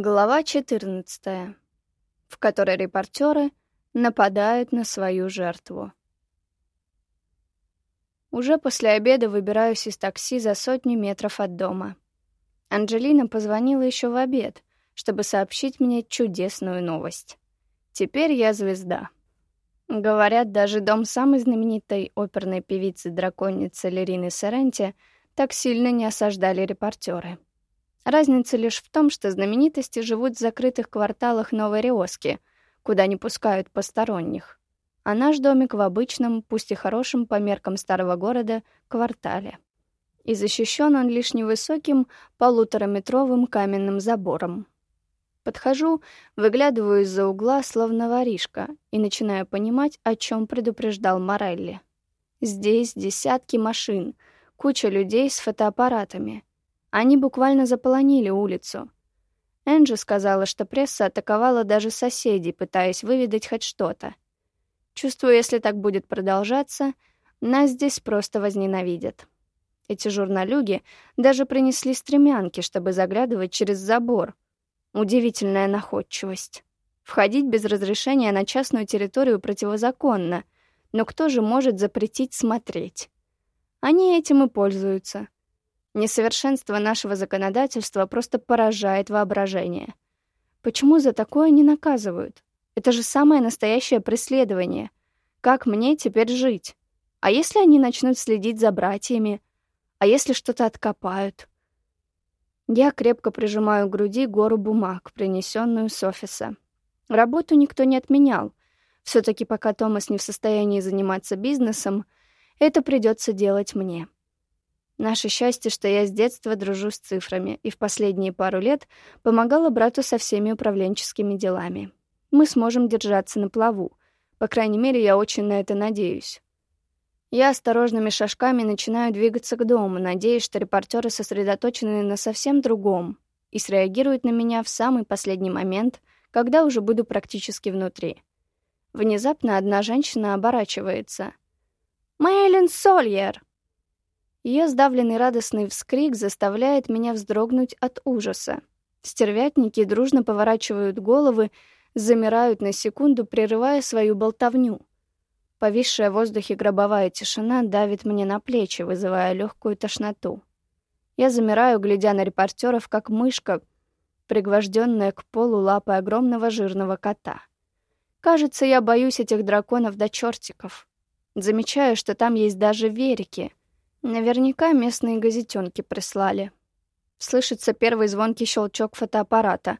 Глава 14, в которой репортеры нападают на свою жертву. Уже после обеда выбираюсь из такси за сотни метров от дома. Анджелина позвонила еще в обед, чтобы сообщить мне чудесную новость. Теперь я звезда. Говорят, даже дом самой знаменитой оперной певицы-драконицы Лерины Соренти так сильно не осаждали репортеры. Разница лишь в том, что знаменитости живут в закрытых кварталах Новой Риоски, куда не пускают посторонних. А наш домик в обычном, пусть и хорошем по меркам старого города, квартале. И защищен он лишь невысоким полутораметровым каменным забором. Подхожу, выглядываю из-за угла, словно воришка, и начинаю понимать, о чем предупреждал Морелли. Здесь десятки машин, куча людей с фотоаппаратами — они буквально заполонили улицу. Энджи сказала, что пресса атаковала даже соседей, пытаясь выведать хоть что-то. Чувствую, если так будет продолжаться, нас здесь просто возненавидят. Эти журналюги даже принесли стремянки, чтобы заглядывать через забор. Удивительная находчивость. Входить без разрешения на частную территорию противозаконно, но кто же может запретить смотреть? Они этим и пользуются. Несовершенство нашего законодательства просто поражает воображение. Почему за такое не наказывают? Это же самое настоящее преследование. Как мне теперь жить? А если они начнут следить за братьями? А если что-то откопают? Я крепко прижимаю к груди гору бумаг, принесенную с офиса. Работу никто не отменял. все таки пока Томас не в состоянии заниматься бизнесом, это придется делать мне. Наше счастье, что я с детства дружу с цифрами и в последние пару лет помогала брату со всеми управленческими делами. Мы сможем держаться на плаву. По крайней мере, я очень на это надеюсь. Я осторожными шажками начинаю двигаться к дому, надеясь, что репортеры сосредоточены на совсем другом и среагируют на меня в самый последний момент, когда уже буду практически внутри. Внезапно одна женщина оборачивается. «Мэйлин Сольер!» Ее сдавленный радостный вскрик заставляет меня вздрогнуть от ужаса. Стервятники дружно поворачивают головы, замирают на секунду, прерывая свою болтовню. Повисшая в воздухе гробовая тишина давит мне на плечи, вызывая легкую тошноту. Я замираю, глядя на репортеров, как мышка, пригвожденная к полу лапой огромного жирного кота. Кажется, я боюсь этих драконов до чертиков. Замечаю, что там есть даже верики — Наверняка местные газетенки прислали. Слышится первый звонкий щелчок фотоаппарата.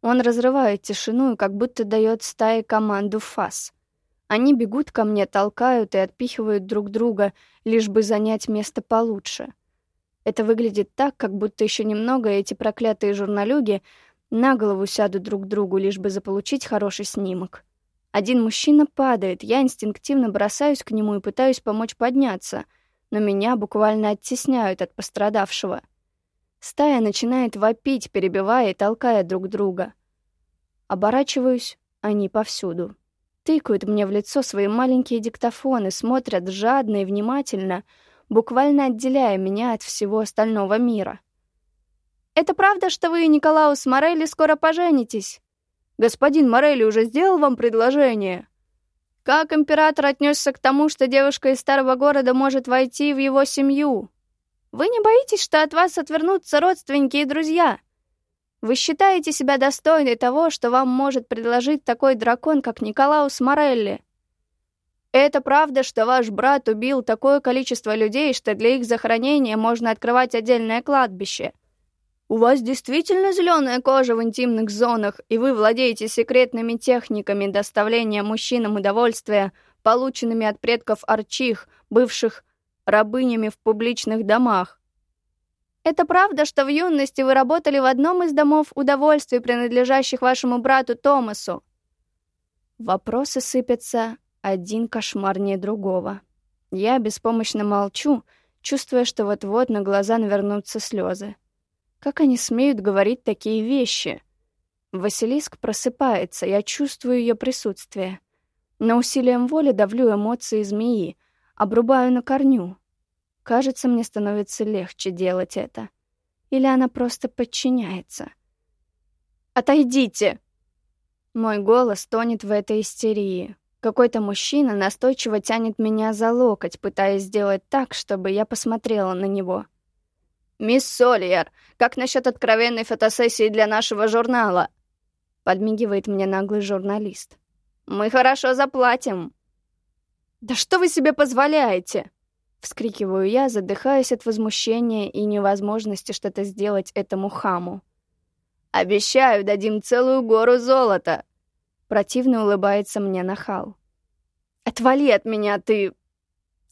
Он разрывает тишину и как будто дает стае команду фас. Они бегут ко мне, толкают и отпихивают друг друга, лишь бы занять место получше. Это выглядит так, как будто еще немного эти проклятые журналюги на голову сядут друг другу, лишь бы заполучить хороший снимок. Один мужчина падает, я инстинктивно бросаюсь к нему и пытаюсь помочь подняться — но меня буквально оттесняют от пострадавшего. Стая начинает вопить, перебивая и толкая друг друга. Оборачиваюсь, они повсюду. Тыкают мне в лицо свои маленькие диктофоны, смотрят жадно и внимательно, буквально отделяя меня от всего остального мира. «Это правда, что вы и Николаус Морелли скоро поженитесь? Господин Морелли уже сделал вам предложение?» Как император отнесся к тому, что девушка из старого города может войти в его семью? Вы не боитесь, что от вас отвернутся родственники и друзья? Вы считаете себя достойной того, что вам может предложить такой дракон, как Николаус Морелли? Это правда, что ваш брат убил такое количество людей, что для их захоронения можно открывать отдельное кладбище? У вас действительно зеленая кожа в интимных зонах, и вы владеете секретными техниками доставления мужчинам удовольствия, полученными от предков Арчих, бывших рабынями в публичных домах. Это правда, что в юности вы работали в одном из домов удовольствий, принадлежащих вашему брату Томасу? Вопросы сыпятся один кошмарнее другого. Я беспомощно молчу, чувствуя, что вот-вот на глаза навернутся слезы. Как они смеют говорить такие вещи? Василиск просыпается, я чувствую ее присутствие. Но усилием воли давлю эмоции змеи, обрубаю на корню. Кажется, мне становится легче делать это. Или она просто подчиняется. Отойдите!» Мой голос тонет в этой истерии. Какой-то мужчина настойчиво тянет меня за локоть, пытаясь сделать так, чтобы я посмотрела на него. «Мисс Сольер, как насчет откровенной фотосессии для нашего журнала?» Подмигивает мне наглый журналист. «Мы хорошо заплатим». «Да что вы себе позволяете?» Вскрикиваю я, задыхаясь от возмущения и невозможности что-то сделать этому хаму. «Обещаю, дадим целую гору золота!» Противно улыбается мне нахал. «Отвали от меня, ты...»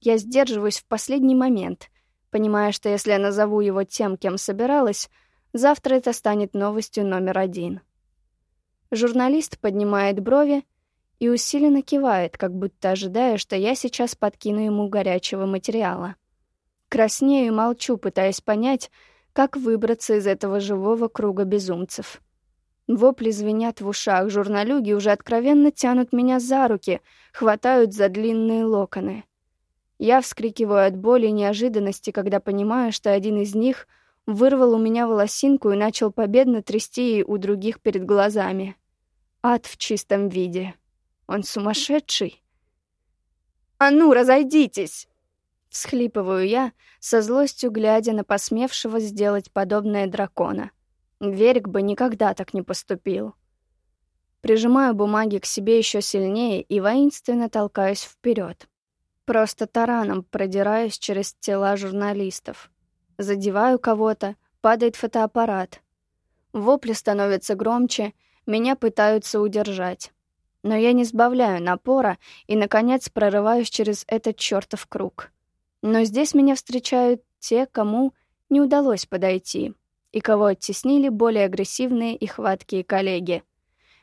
Я сдерживаюсь в последний момент, понимая, что если я назову его тем, кем собиралась, завтра это станет новостью номер один. Журналист поднимает брови и усиленно кивает, как будто ожидая, что я сейчас подкину ему горячего материала. Краснею и молчу, пытаясь понять, как выбраться из этого живого круга безумцев. Вопли звенят в ушах, журналюги уже откровенно тянут меня за руки, хватают за длинные локоны. Я вскрикиваю от боли и неожиданности, когда понимаю, что один из них вырвал у меня волосинку и начал победно трясти ей у других перед глазами. Ад в чистом виде. Он сумасшедший. «А ну, разойдитесь!» Всхлипываю я, со злостью глядя на посмевшего сделать подобное дракона. Верик бы никогда так не поступил. Прижимаю бумаги к себе еще сильнее и воинственно толкаюсь вперед. Просто тараном продираюсь через тела журналистов. Задеваю кого-то, падает фотоаппарат. Вопли становятся громче, меня пытаются удержать. Но я не сбавляю напора и, наконец, прорываюсь через этот чертов круг. Но здесь меня встречают те, кому не удалось подойти, и кого оттеснили более агрессивные и хваткие коллеги.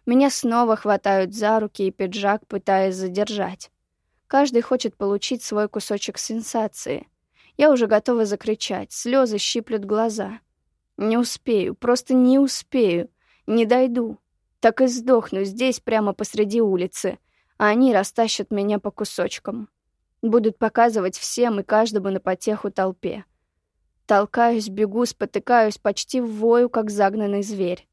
Меня снова хватают за руки и пиджак, пытаясь задержать. Каждый хочет получить свой кусочек сенсации. Я уже готова закричать, слезы щиплют глаза. Не успею, просто не успею, не дойду. Так и сдохну здесь, прямо посреди улицы, а они растащат меня по кусочкам. Будут показывать всем и каждому на потеху толпе. Толкаюсь, бегу, спотыкаюсь, почти вою, как загнанный зверь.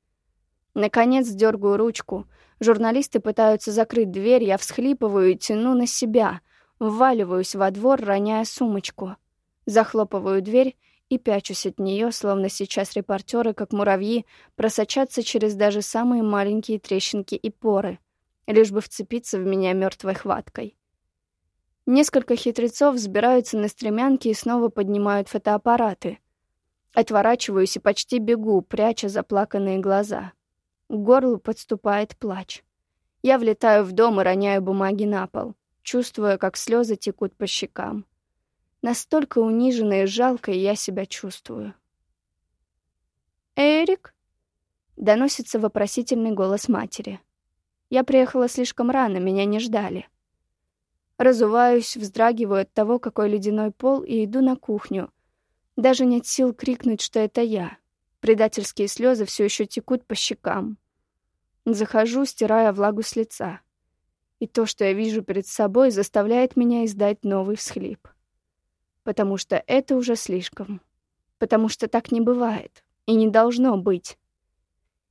Наконец дергаю ручку. Журналисты пытаются закрыть дверь, я всхлипываю и тяну на себя. Вваливаюсь во двор, роняя сумочку. Захлопываю дверь и пячусь от нее, словно сейчас репортеры, как муравьи, просочатся через даже самые маленькие трещинки и поры, лишь бы вцепиться в меня мертвой хваткой. Несколько хитрецов взбираются на стремянки и снова поднимают фотоаппараты. Отворачиваюсь и почти бегу, пряча заплаканные глаза. К горлу подступает плач. Я влетаю в дом и роняю бумаги на пол, чувствуя, как слезы текут по щекам. Настолько униженной и жалкой я себя чувствую. «Эрик?» — доносится вопросительный голос матери. «Я приехала слишком рано, меня не ждали». Разуваюсь, вздрагиваю от того, какой ледяной пол, и иду на кухню. Даже нет сил крикнуть, что это я. Предательские слезы все еще текут по щекам. Захожу, стирая влагу с лица. И то, что я вижу перед собой, заставляет меня издать новый всхлип. Потому что это уже слишком. Потому что так не бывает. И не должно быть.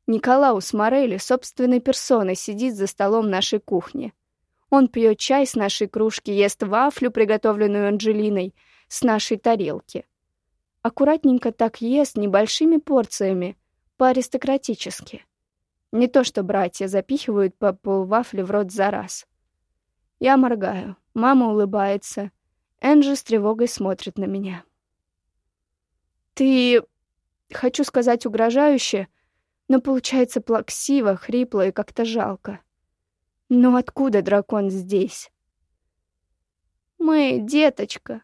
Николаус Морелли собственной персоной сидит за столом нашей кухни. Он пьет чай с нашей кружки, ест вафлю, приготовленную Анджелиной, с нашей тарелки. Аккуратненько так ест небольшими порциями, по-аристократически. Не то что братья запихивают по полвафли в рот за раз. Я моргаю, мама улыбается. Энджи с тревогой смотрит на меня. «Ты...» Хочу сказать угрожающе, но получается плаксиво, хрипло и как-то жалко. Но откуда дракон здесь? Мы, деточка,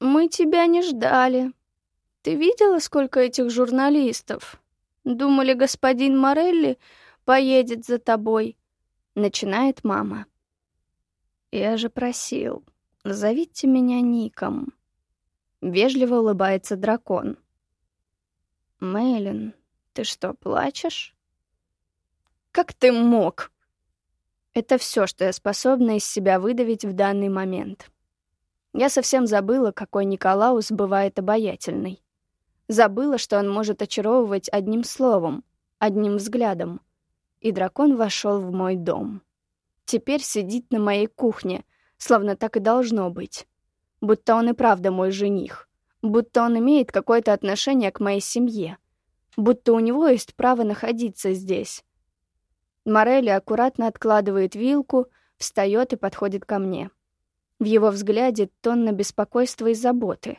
мы тебя не ждали. Ты видела, сколько этих журналистов? Думали, господин Морелли поедет за тобой. Начинает мама. Я же просил, зовите меня Ником. Вежливо улыбается дракон. Мэйлин, ты что, плачешь? Как ты мог? Это все, что я способна из себя выдавить в данный момент. Я совсем забыла, какой Николаус бывает обаятельный. Забыла, что он может очаровывать одним словом, одним взглядом, и дракон вошел в мой дом. Теперь сидит на моей кухне, словно так и должно быть. Будто он и правда мой жених. Будто он имеет какое-то отношение к моей семье. Будто у него есть право находиться здесь. Морелли аккуратно откладывает вилку, встает и подходит ко мне. В его взгляде тонна беспокойства и заботы.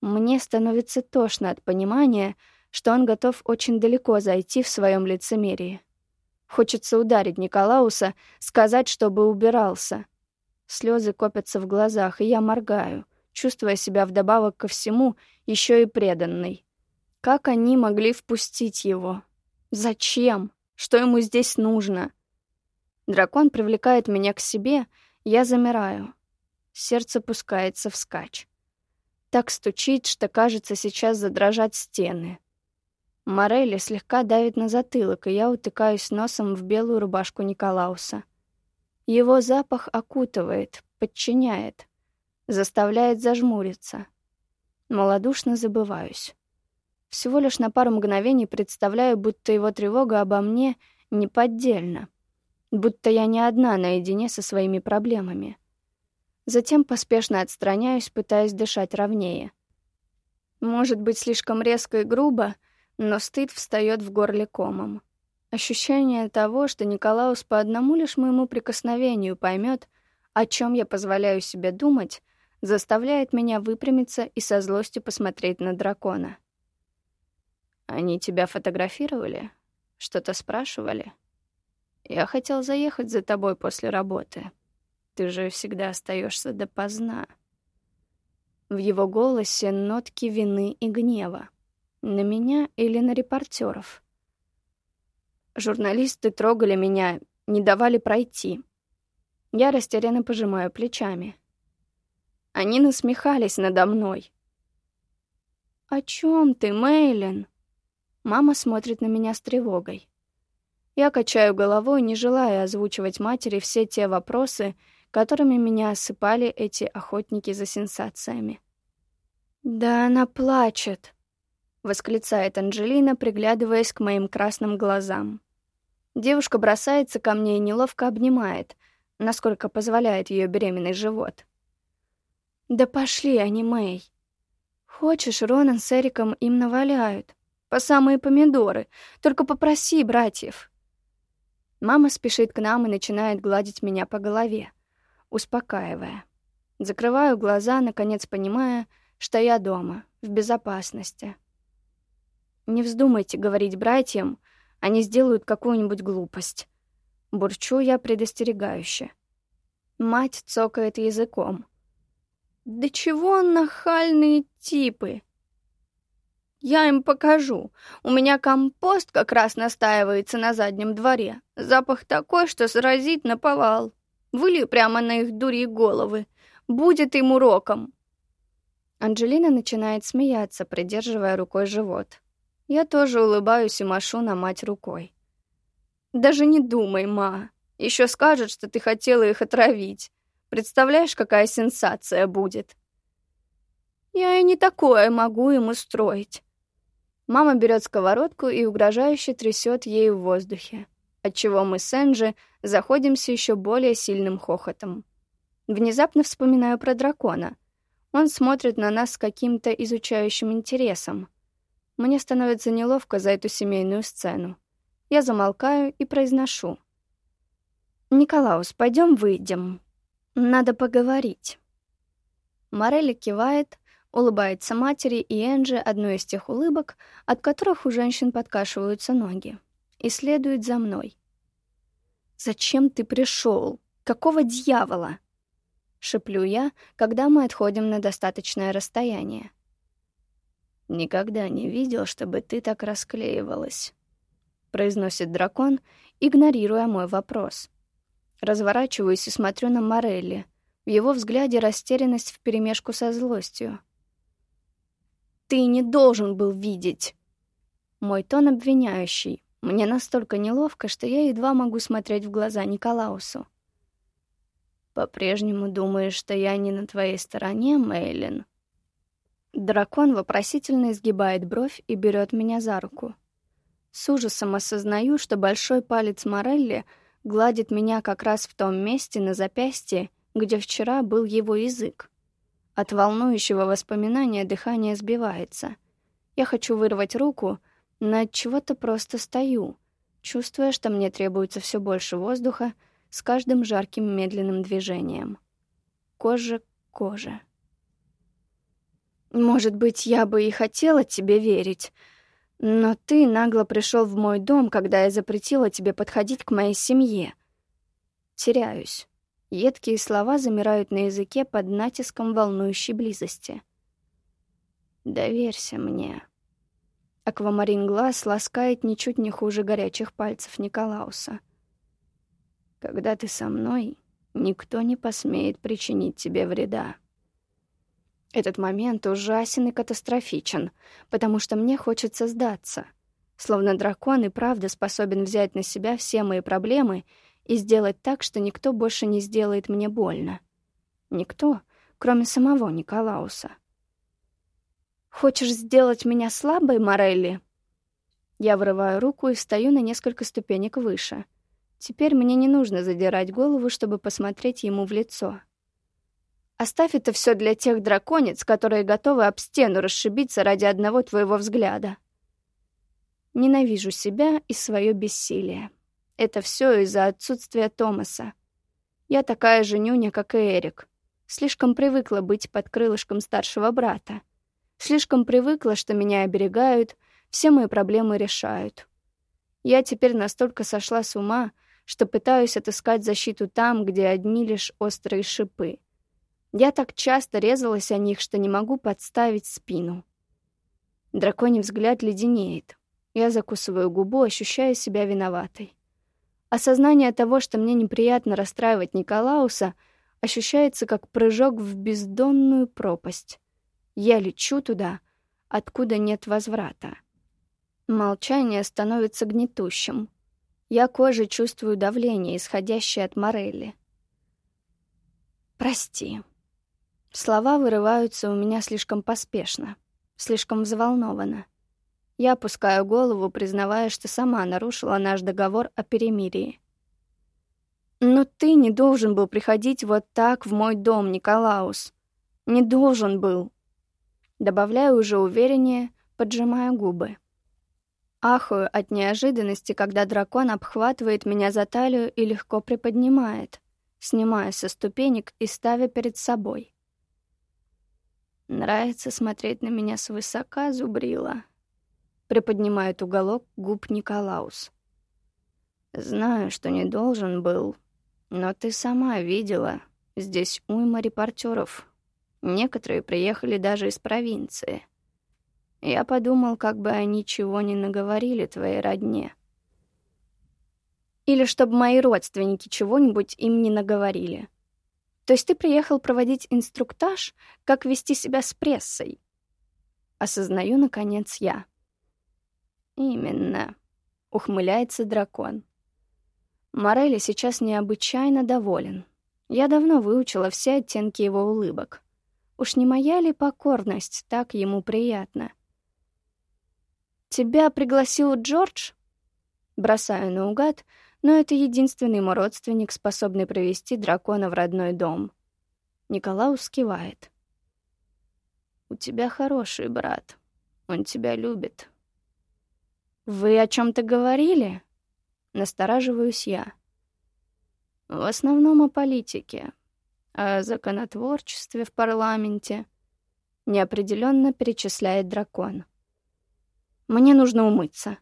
Мне становится тошно от понимания, что он готов очень далеко зайти в своем лицемерии. Хочется ударить Николауса, сказать, чтобы убирался. Слезы копятся в глазах, и я моргаю, чувствуя себя вдобавок ко всему еще и преданной. Как они могли впустить его? Зачем? Что ему здесь нужно? Дракон привлекает меня к себе, я замираю. Сердце пускается вскачь. Так стучит, что, кажется, сейчас задрожат стены. Морелли слегка давит на затылок, и я утыкаюсь носом в белую рубашку Николауса. Его запах окутывает, подчиняет, заставляет зажмуриться. Молодушно забываюсь. Всего лишь на пару мгновений представляю, будто его тревога обо мне неподдельна, будто я не одна наедине со своими проблемами. Затем поспешно отстраняюсь, пытаясь дышать ровнее. Может быть, слишком резко и грубо, но стыд встает в горле комом. Ощущение того, что Николаус по одному лишь моему прикосновению поймет, о чем я позволяю себе думать, заставляет меня выпрямиться и со злостью посмотреть на дракона. «Они тебя фотографировали? Что-то спрашивали? Я хотел заехать за тобой после работы». Ты же всегда остаешься допоздна. В его голосе нотки вины и гнева. На меня или на репортеров. Журналисты трогали меня, не давали пройти. Я растерянно пожимаю плечами. Они насмехались надо мной. «О чем ты, Мейлин?» Мама смотрит на меня с тревогой. Я качаю головой, не желая озвучивать матери все те вопросы, которыми меня осыпали эти охотники за сенсациями. «Да она плачет», — восклицает Анджелина, приглядываясь к моим красным глазам. Девушка бросается ко мне и неловко обнимает, насколько позволяет ее беременный живот. «Да пошли они, Мэй. Хочешь, Ронан с Эриком им наваляют. По самые помидоры. Только попроси братьев». Мама спешит к нам и начинает гладить меня по голове успокаивая. Закрываю глаза, наконец понимая, что я дома, в безопасности. Не вздумайте говорить братьям, они сделают какую-нибудь глупость. Бурчу я предостерегающе. Мать цокает языком. «Да чего нахальные типы!» «Я им покажу. У меня компост как раз настаивается на заднем дворе. Запах такой, что сразит на повал». Вылью прямо на их дури головы. Будет им уроком. Анджелина начинает смеяться, придерживая рукой живот. Я тоже улыбаюсь и машу на мать рукой. «Даже не думай, ма. Еще скажет, что ты хотела их отравить. Представляешь, какая сенсация будет?» «Я и не такое могу им устроить». Мама берет сковородку и угрожающе трясет ей в воздухе отчего мы с Энджи заходимся еще более сильным хохотом. Внезапно вспоминаю про дракона. Он смотрит на нас с каким-то изучающим интересом. Мне становится неловко за эту семейную сцену. Я замолкаю и произношу. «Николаус, пойдем выйдем. Надо поговорить». Морелли кивает, улыбается матери и Энджи одной из тех улыбок, от которых у женщин подкашиваются ноги и следует за мной. «Зачем ты пришел? Какого дьявола?» — шеплю я, когда мы отходим на достаточное расстояние. «Никогда не видел, чтобы ты так расклеивалась», — произносит дракон, игнорируя мой вопрос. Разворачиваюсь и смотрю на Морелли. В его взгляде растерянность вперемешку со злостью. «Ты не должен был видеть!» Мой тон обвиняющий, мне настолько неловко, что я едва могу смотреть в глаза Николаусу. «По-прежнему думаешь, что я не на твоей стороне, Мейлин?» Дракон вопросительно изгибает бровь и берет меня за руку. С ужасом осознаю, что большой палец Морелли гладит меня как раз в том месте на запястье, где вчера был его язык. От волнующего воспоминания дыхание сбивается. Я хочу вырвать руку, но от чего-то просто стою, чувствуя, что мне требуется все больше воздуха с каждым жарким медленным движением. Кожа к коже. Может быть, я бы и хотела тебе верить, но ты нагло пришел в мой дом, когда я запретила тебе подходить к моей семье. Теряюсь. Едкие слова замирают на языке под натиском волнующей близости. «Доверься мне». Аквамарин глаз ласкает ничуть не хуже горячих пальцев Николауса. «Когда ты со мной, никто не посмеет причинить тебе вреда». Этот момент ужасен и катастрофичен, потому что мне хочется сдаться. Словно дракон и правда способен взять на себя все мои проблемы и сделать так, что никто больше не сделает мне больно. Никто, кроме самого Николауса. «Хочешь сделать меня слабой, Морелли?» Я вырываю руку и встаю на несколько ступенек выше. Теперь мне не нужно задирать голову, чтобы посмотреть ему в лицо. Оставь это все для тех драконец, которые готовы об стену расшибиться ради одного твоего взгляда. Ненавижу себя и свое бессилие. Это все из-за отсутствия Томаса. Я такая же нюня, как и Эрик. Слишком привыкла быть под крылышком старшего брата. Слишком привыкла, что меня оберегают, все мои проблемы решают. Я теперь настолько сошла с ума, что пытаюсь отыскать защиту там, где одни лишь острые шипы — я так часто резалась о них, что не могу подставить спину. Драконий взгляд леденеет. Я закусываю губу, ощущая себя виноватой. Осознание того, что мне неприятно расстраивать Николауса, ощущается как прыжок в бездонную пропасть. Я лечу туда, откуда нет возврата. Молчание становится гнетущим. Я кожей чувствую давление, исходящее от Морелли. «Прости», Слова вырываются у меня слишком поспешно, слишком взволнованно. Я опускаю голову, признавая, что сама нарушила наш договор о перемирии. «Но ты не должен был приходить вот так в мой дом, Николаус. Не должен был». Добавляю уже увереннее, поджимая губы. Ахую от неожиданности, когда дракон обхватывает меня за талию и легко приподнимает, снимая со ступенек и ставя перед собой. Нравится смотреть на меня свысока, зубрила. Приподнимает уголок губ Николаус. Знаю, что не должен был, но ты сама видела. Здесь уйма репортеров. Некоторые приехали даже из провинции. Я подумал, как бы они чего не наговорили твоей родне. Или чтобы мои родственники чего-нибудь им не наговорили. То есть ты приехал проводить инструктаж, как вести себя с прессой? Осознаю, наконец, я. Именно, ухмыляется дракон. Морелли сейчас необычайно доволен. Я давно выучила все оттенки его улыбок. Уж не моя ли покорность так ему приятно? «Тебя пригласил Джордж?» Бросаю наугад — но это единственный мой родственник, способный провести дракона в родной дом. Николаус кивает. «У тебя хороший брат. Он тебя любит». «Вы о чем то говорили?» Настораживаюсь я. «В основном о политике, о законотворчестве в парламенте», неопределенно перечисляет дракон. «Мне нужно умыться».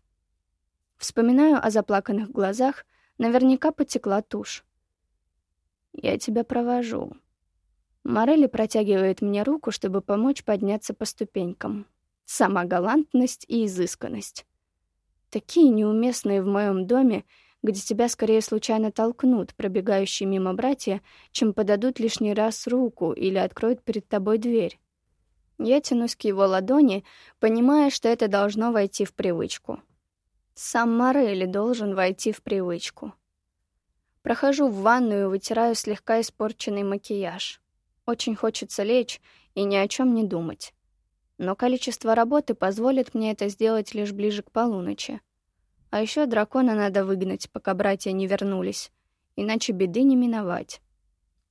Вспоминаю о заплаканных глазах, наверняка потекла тушь. «Я тебя провожу». Морелли протягивает мне руку, чтобы помочь подняться по ступенькам. Сама галантность и изысканность. Такие неуместные в моем доме, где тебя скорее случайно толкнут, пробегающие мимо братья, чем подадут лишний раз руку или откроют перед тобой дверь. Я тянусь к его ладони, понимая, что это должно войти в привычку. Сам Морелли должен войти в привычку. Прохожу в ванную и вытираю слегка испорченный макияж. Очень хочется лечь и ни о чем не думать. Но количество работы позволит мне это сделать лишь ближе к полуночи. А еще дракона надо выгнать, пока братья не вернулись, иначе беды не миновать.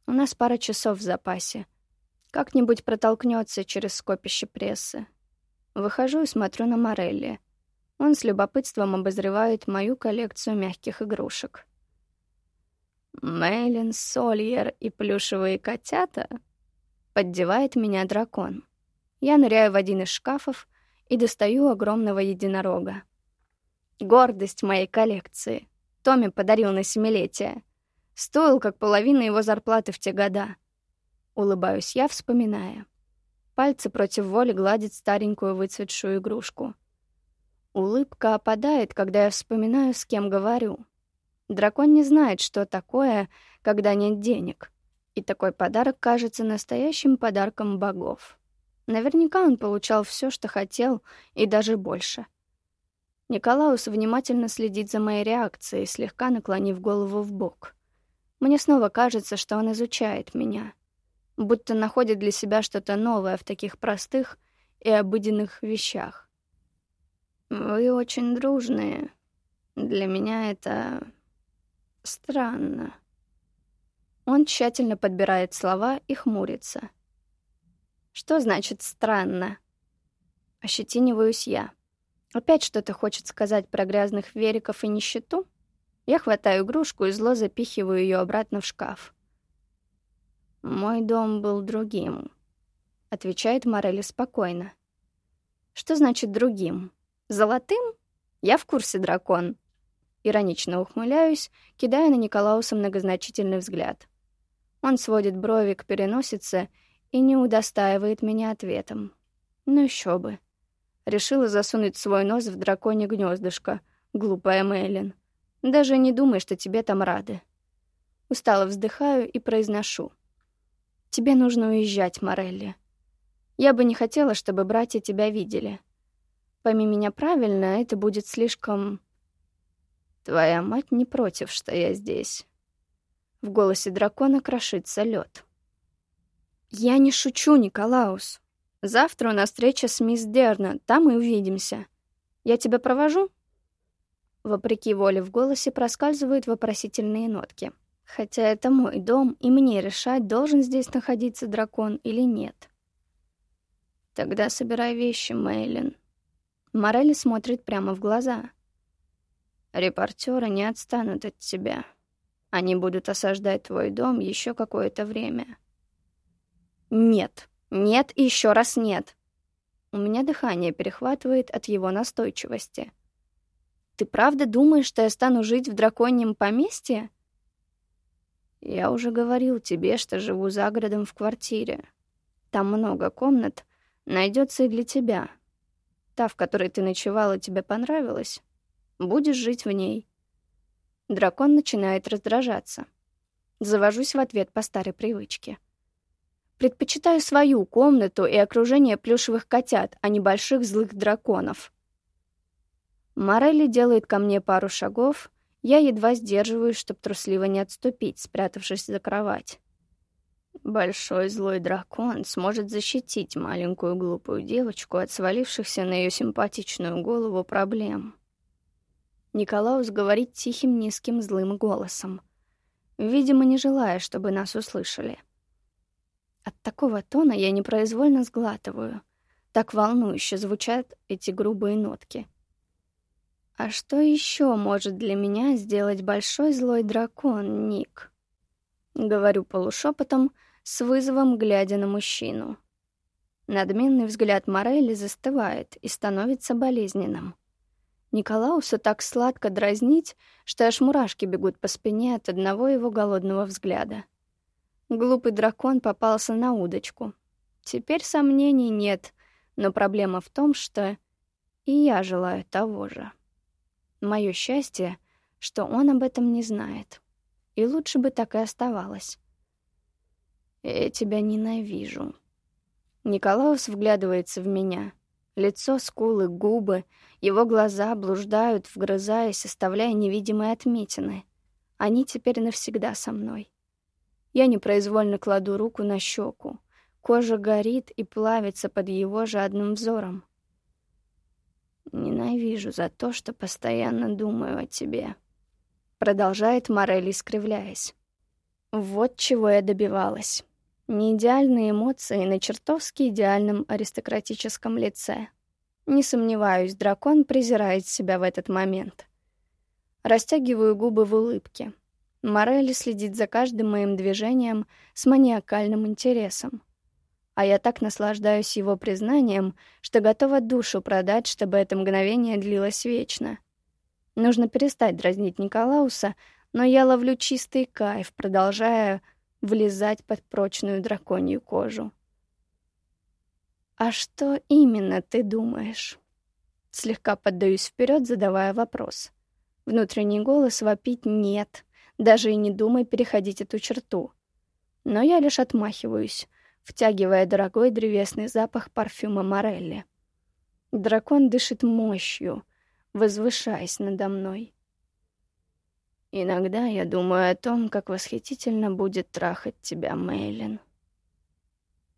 У нас пара часов в запасе. Как-нибудь протолкнется через скопище прессы. Выхожу и смотрю на Морелли. Он с любопытством обозревает мою коллекцию мягких игрушек. Мейлин, Сольер и плюшевые котята? Поддевает меня дракон. Я ныряю в один из шкафов и достаю огромного единорога. Гордость моей коллекции. Томми подарил на семилетие. Стоил как половина его зарплаты в те года. Улыбаюсь я, вспоминая. Пальцы против воли гладят старенькую выцветшую игрушку. Улыбка опадает, когда я вспоминаю, с кем говорю. Дракон не знает, что такое, когда нет денег. И такой подарок кажется настоящим подарком богов. Наверняка он получал все, что хотел, и даже больше. Николаус внимательно следит за моей реакцией, слегка наклонив голову в бок. Мне снова кажется, что он изучает меня, будто находит для себя что-то новое в таких простых и обыденных вещах. Вы очень дружные. Для меня это Странно. Он тщательно подбирает слова и хмурится. Что значит «странно»? Ощетиниваюсь я. Опять что-то хочет сказать про грязных вериков и нищету? Я хватаю игрушку и зло запихиваю ее обратно в шкаф. «Мой дом был другим», — отвечает Морели спокойно. «Что значит «другим»? Золотым? Я в курсе, дракон. Иронично ухмыляюсь, кидая на Николауса многозначительный взгляд. Он сводит брови к переносице и не удостаивает меня ответом. Ну еще бы. Решила засунуть свой нос в драконье гнездышко, глупая Мэйлин. Даже не думай, что тебе там рады. Устало вздыхаю и произношу. Тебе нужно уезжать, Морелли. Я бы не хотела, чтобы братья тебя видели. Пойми меня правильно, это будет слишком Твоя мать не против, что я здесь. В голосе дракона крошится лед. Я не шучу, Николаус. Завтра у нас встреча с мисс Дерна, там и увидимся. Я тебя провожу? Вопреки воле в голосе проскальзывают вопросительные нотки. Хотя это мой дом, и мне решать, должен здесь находиться дракон или нет. Тогда собирай вещи, Мейлин. Морелли смотрит прямо в глаза. Репортеры не отстанут от тебя. Они будут осаждать твой дом еще какое-то время. Нет, нет и еще раз нет. У меня дыхание перехватывает от его настойчивости. Ты правда думаешь, что я стану жить в драконьем поместье? Я уже говорил тебе, что живу за городом в квартире. Там много комнат, найдется и для тебя. Та, в которой ты ночевала, тебе понравилась? Будешь жить в ней. Дракон начинает раздражаться. Завожусь в ответ по старой привычке. Предпочитаю свою комнату и окружение плюшевых котят, а не больших злых драконов. Морелли делает ко мне пару шагов, я едва сдерживаюсь, чтобы трусливо не отступить, спрятавшись за кровать. Большой злой дракон сможет защитить маленькую глупую девочку от свалившихся на ее симпатичную голову проблем. Николаус говорит тихим, низким, злым голосом, видимо, не желая, чтобы нас услышали. От такого тона я непроизвольно сглатываю. Так волнующе звучат эти грубые нотки. А что еще может для меня сделать большой злой дракон, Ник? Говорю полушепотом, с вызовом глядя на мужчину. Надменный взгляд Морелли застывает и становится болезненным. Николауса так сладко дразнить, что аж мурашки бегут по спине от одного его голодного взгляда. Глупый дракон попался на удочку. Теперь сомнений нет, но проблема в том, что и я желаю того же. Мое счастье, что он об этом не знает. И лучше бы так и оставалось. «Я тебя ненавижу». Николаус вглядывается в меня. Лицо, скулы, губы — его глаза блуждают, вгрызаясь, оставляя невидимые отметины. Они теперь навсегда со мной. Я непроизвольно кладу руку на щеку. Кожа горит и плавится под его жадным взором. Ненавижу за то, что постоянно думаю о тебе. Продолжает Морель, искривляясь. Вот чего я добивалась. Не идеальные эмоции на чертовски идеальном аристократическом лице. Не сомневаюсь, дракон презирает себя в этот момент. Растягиваю губы в улыбке. Морелли следит за каждым моим движением с маниакальным интересом. А я так наслаждаюсь его признанием, что готова душу продать, чтобы это мгновение длилось вечно. Нужно перестать дразнить Николауса, но я ловлю чистый кайф, продолжая влезать под прочную драконью кожу. «А что именно ты думаешь?» Слегка поддаюсь вперед, задавая вопрос. Внутренний голос вопить «нет», даже и не думай переходить эту черту. Но я лишь отмахиваюсь, втягивая дорогой древесный запах парфюма Морелли. Дракон дышит мощью, возвышаясь надо мной. Иногда я думаю о том, как восхитительно будет трахать тебя, Мейлин.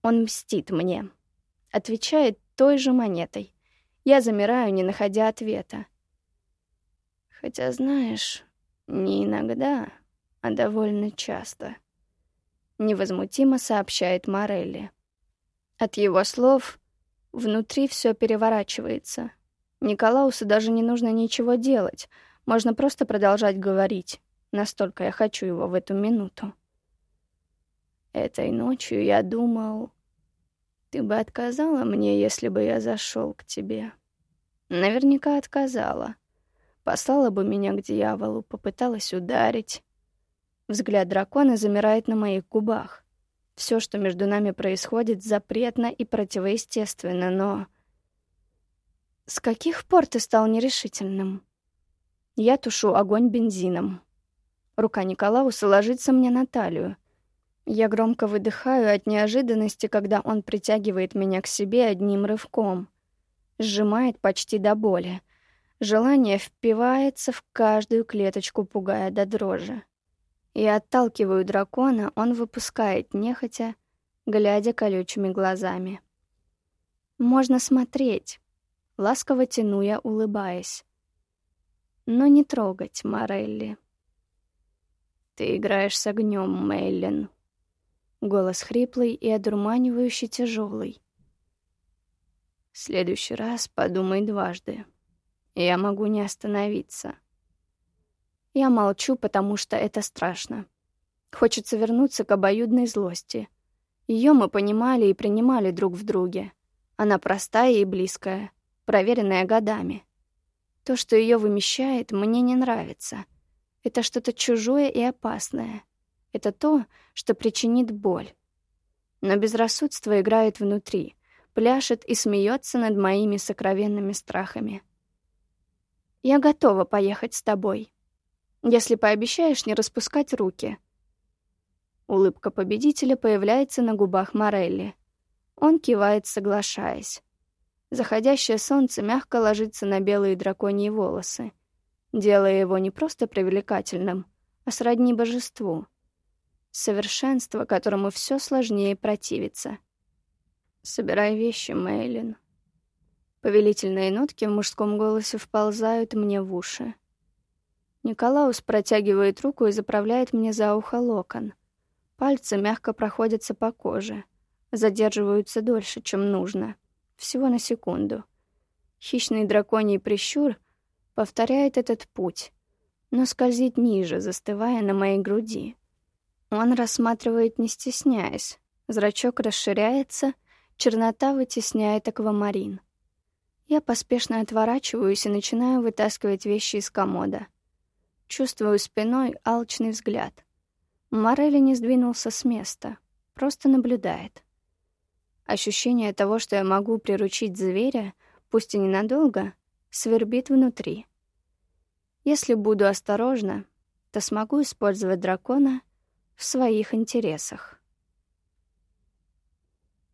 Он мстит мне. Отвечает той же монетой. Я замираю, не находя ответа. Хотя, знаешь, не иногда, а довольно часто. Невозмутимо сообщает Морелли. От его слов внутри все переворачивается. Николаусу даже не нужно ничего делать. Можно просто продолжать говорить. Настолько я хочу его в эту минуту. Этой ночью я думал, ты бы отказала мне, если бы я зашел к тебе. Наверняка отказала. Послала бы меня к дьяволу, попыталась ударить. Взгляд дракона замирает на моих губах. Все, что между нами происходит, запретно и противоестественно, но... С каких пор ты стал нерешительным? Я тушу огонь бензином. Рука Николауса ложится мне на талию. Я громко выдыхаю от неожиданности, когда он притягивает меня к себе одним рывком. Сжимает почти до боли. Желание впивается в каждую клеточку, пугая до дрожи. Я отталкиваю дракона, он выпускает нехотя, глядя колючими глазами. Можно смотреть. Ласково тяну я, улыбаясь. Но не трогать, Морелли. Ты играешь с огнем, Мейлин. Голос хриплый и одурманивающе тяжелый. В следующий раз подумай дважды. Я могу не остановиться. Я молчу, потому что это страшно. Хочется вернуться к обоюдной злости. Ее мы понимали и принимали друг в друге. Она простая и близкая, проверенная годами. То, что ее вымещает, мне не нравится. Это что-то чужое и опасное. Это то, что причинит боль. Но безрассудство играет внутри, пляшет и смеется над моими сокровенными страхами. Я готова поехать с тобой, если пообещаешь не распускать руки. Улыбка победителя появляется на губах Морелли. Он кивает, соглашаясь. Заходящее солнце мягко ложится на белые драконьи волосы, делая его не просто привлекательным, а сродни божеству. Совершенство, которому все сложнее противиться. «Собирай вещи, Мейлин», Повелительные нотки в мужском голосе вползают мне в уши. Николаус протягивает руку и заправляет мне за ухо локон. Пальцы мягко проходятся по коже, задерживаются дольше, чем нужно. Всего на секунду. Хищный драконий прищур повторяет этот путь, но скользит ниже, застывая на моей груди. Он рассматривает, не стесняясь. Зрачок расширяется, чернота вытесняет аквамарин — я поспешно отворачиваюсь и начинаю вытаскивать вещи из комода. Чувствую спиной алчный взгляд. Морелли не сдвинулся с места, просто наблюдает. Ощущение того, что я могу приручить зверя, пусть и ненадолго, свербит внутри. Если буду осторожна, то смогу использовать дракона в своих интересах.